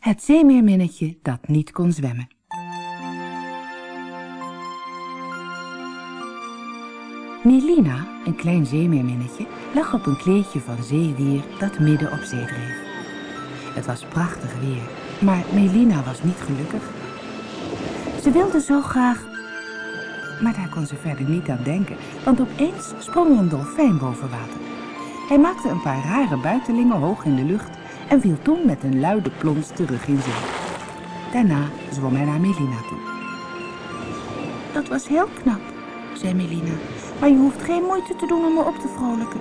Het zeemeerminnetje dat niet kon zwemmen. Melina, een klein zeemeerminnetje, lag op een kleedje van zeewier dat midden op zee dreef. Het was prachtig weer, maar Melina was niet gelukkig. Ze wilde zo graag, maar daar kon ze verder niet aan denken, want opeens sprong er een dolfijn boven water. Hij maakte een paar rare buitelingen hoog in de lucht en viel toen met een luide plons terug in zee. Daarna zwom hij naar Melina toe. Dat was heel knap, zei Melina, maar je hoeft geen moeite te doen om me op te vrolijken.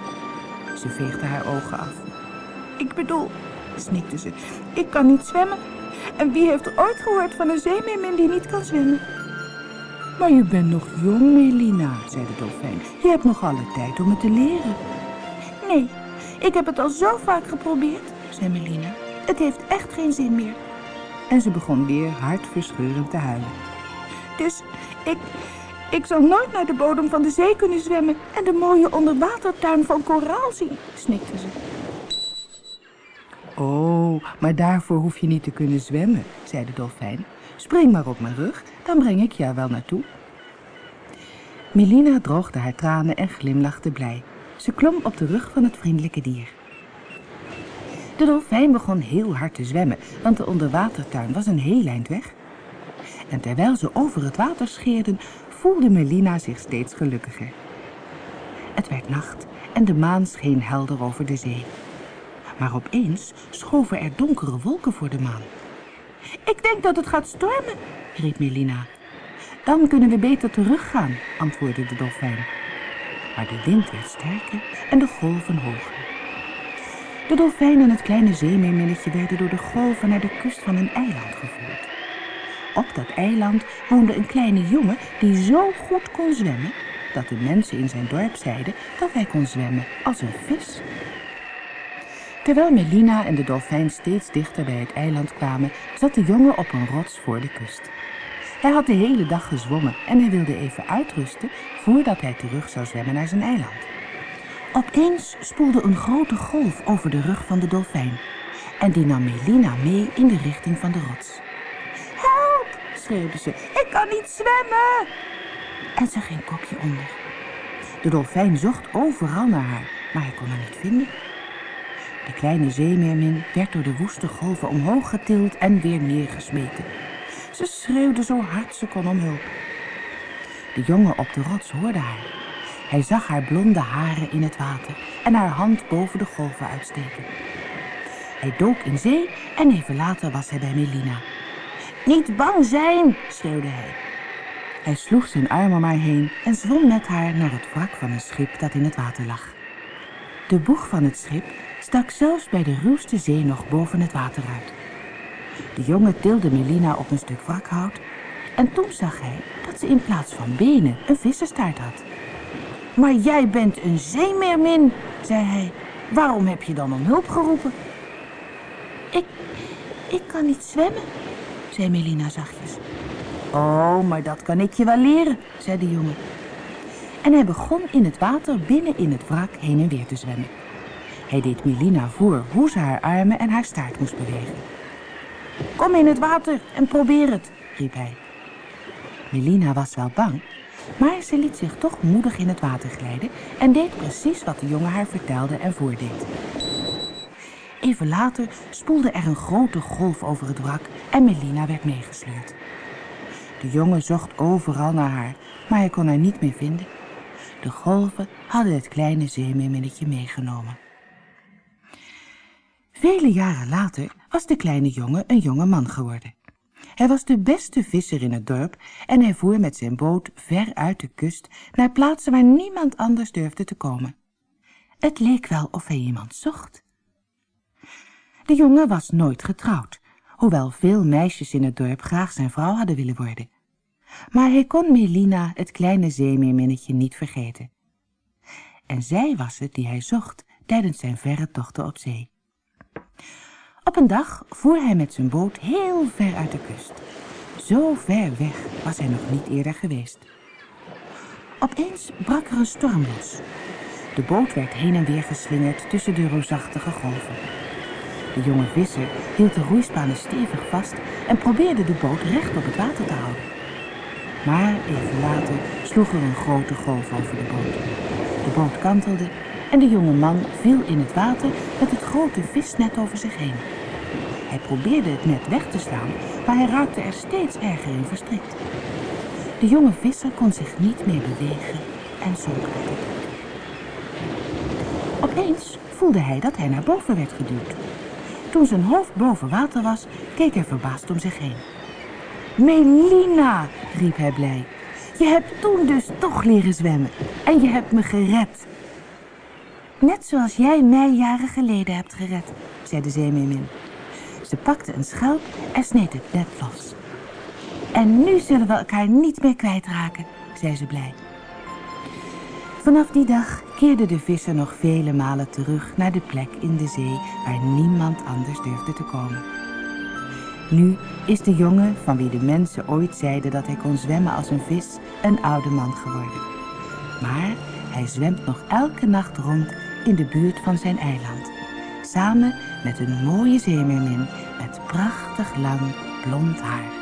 Ze veegde haar ogen af. Ik bedoel, snikte ze, ik kan niet zwemmen. En wie heeft er ooit gehoord van een zeemeermin die niet kan zwemmen? Maar je bent nog jong, Melina, zei de dolfijn. Je hebt nog alle tijd om het te leren. Nee, ik heb het al zo vaak geprobeerd, zei Melina. Het heeft echt geen zin meer. En ze begon weer hartverscheurend te huilen. Dus ik, ik zal nooit naar de bodem van de zee kunnen zwemmen en de mooie onderwatertuin van koraal zien, snikte ze. Oh, maar daarvoor hoef je niet te kunnen zwemmen, zei de dolfijn. Spring maar op mijn rug, dan breng ik jou wel naartoe. Melina droogde haar tranen en glimlachte blij. Ze klom op de rug van het vriendelijke dier. De dolfijn begon heel hard te zwemmen, want de onderwatertuin was een heel eind weg. En terwijl ze over het water scheerden, voelde Melina zich steeds gelukkiger. Het werd nacht en de maan scheen helder over de zee. Maar opeens schoven er donkere wolken voor de maan. Ik denk dat het gaat stormen, riep Melina. Dan kunnen we beter teruggaan, antwoordde de dolfijn. Maar de wind werd sterker en de golven hoger. De dolfijn en het kleine zeemeerminnetje werden door de golven naar de kust van een eiland gevoerd. Op dat eiland woonde een kleine jongen die zo goed kon zwemmen dat de mensen in zijn dorp zeiden dat hij kon zwemmen als een vis. Terwijl Melina en de dolfijn steeds dichter bij het eiland kwamen, zat de jongen op een rots voor de kust. Hij had de hele dag gezwommen en hij wilde even uitrusten voordat hij terug zou zwemmen naar zijn eiland. Opeens spoelde een grote golf over de rug van de dolfijn en die nam Melina mee in de richting van de rots. Help, schreeuwde ze, ik kan niet zwemmen! En ze ging kopje onder. De dolfijn zocht overal naar haar, maar hij kon haar niet vinden. De kleine zeemeermin werd door de woeste golven omhoog getild en weer neergesmeten. Ze schreeuwde zo hard ze kon om hulp. De jongen op de rots hoorde haar. Hij zag haar blonde haren in het water en haar hand boven de golven uitsteken. Hij dook in zee en even later was hij bij Melina. Niet bang zijn, schreeuwde hij. Hij sloeg zijn armen maar heen en zwom met haar naar het wrak van een schip dat in het water lag. De boeg van het schip stak zelfs bij de ruwste zee nog boven het water uit. De jongen tilde Melina op een stuk wrakhout en toen zag hij dat ze in plaats van benen een vissenstaart had. Maar jij bent een zeemeermin, zei hij. Waarom heb je dan om hulp geroepen? Ik, ik kan niet zwemmen, zei Melina zachtjes. Oh, maar dat kan ik je wel leren, zei de jongen. En hij begon in het water binnen in het wrak heen en weer te zwemmen. Hij deed Melina voor hoe ze haar armen en haar staart moest bewegen. Kom in het water en probeer het, riep hij. Melina was wel bang, maar ze liet zich toch moedig in het water glijden en deed precies wat de jongen haar vertelde en voordeed. Even later spoelde er een grote golf over het wrak en Melina werd meegesleurd. De jongen zocht overal naar haar, maar hij kon haar niet meer vinden. De golven hadden het kleine zeemeerminnetje meegenomen. Vele jaren later was de kleine jongen een jonge man geworden. Hij was de beste visser in het dorp en hij voer met zijn boot ver uit de kust naar plaatsen waar niemand anders durfde te komen. Het leek wel of hij iemand zocht. De jongen was nooit getrouwd, hoewel veel meisjes in het dorp graag zijn vrouw hadden willen worden. Maar hij kon Melina, het kleine zeemeerminnetje, niet vergeten. En zij was het die hij zocht tijdens zijn verre tochten op zee. Op een dag voer hij met zijn boot heel ver uit de kust. Zo ver weg was hij nog niet eerder geweest. Opeens brak er een storm los. De boot werd heen en weer geslingerd tussen de reusachtige golven. De jonge visser hield de roeispanen stevig vast en probeerde de boot recht op het water te houden. Maar even later sloeg er een grote golf over de boot. De boot kantelde en de jonge man viel in het water met het grote visnet over zich heen. Hij probeerde het net weg te slaan, maar hij raakte er steeds erger in verstrikt. De jonge visser kon zich niet meer bewegen en zonk uit Opeens voelde hij dat hij naar boven werd geduwd. Toen zijn hoofd boven water was, keek hij verbaasd om zich heen. Melina, riep hij blij. Je hebt toen dus toch leren zwemmen en je hebt me gered. Net zoals jij mij jaren geleden hebt gered, zei de zeemeermin. Ze pakte een schelp en sneed het net los. En nu zullen we elkaar niet meer kwijtraken, zei ze blij. Vanaf die dag keerde de visser nog vele malen terug naar de plek in de zee waar niemand anders durfde te komen. Nu is de jongen, van wie de mensen ooit zeiden dat hij kon zwemmen als een vis, een oude man geworden. Maar hij zwemt nog elke nacht rond in de buurt van zijn eiland. Samen met een mooie zeemermin met prachtig lang blond haar.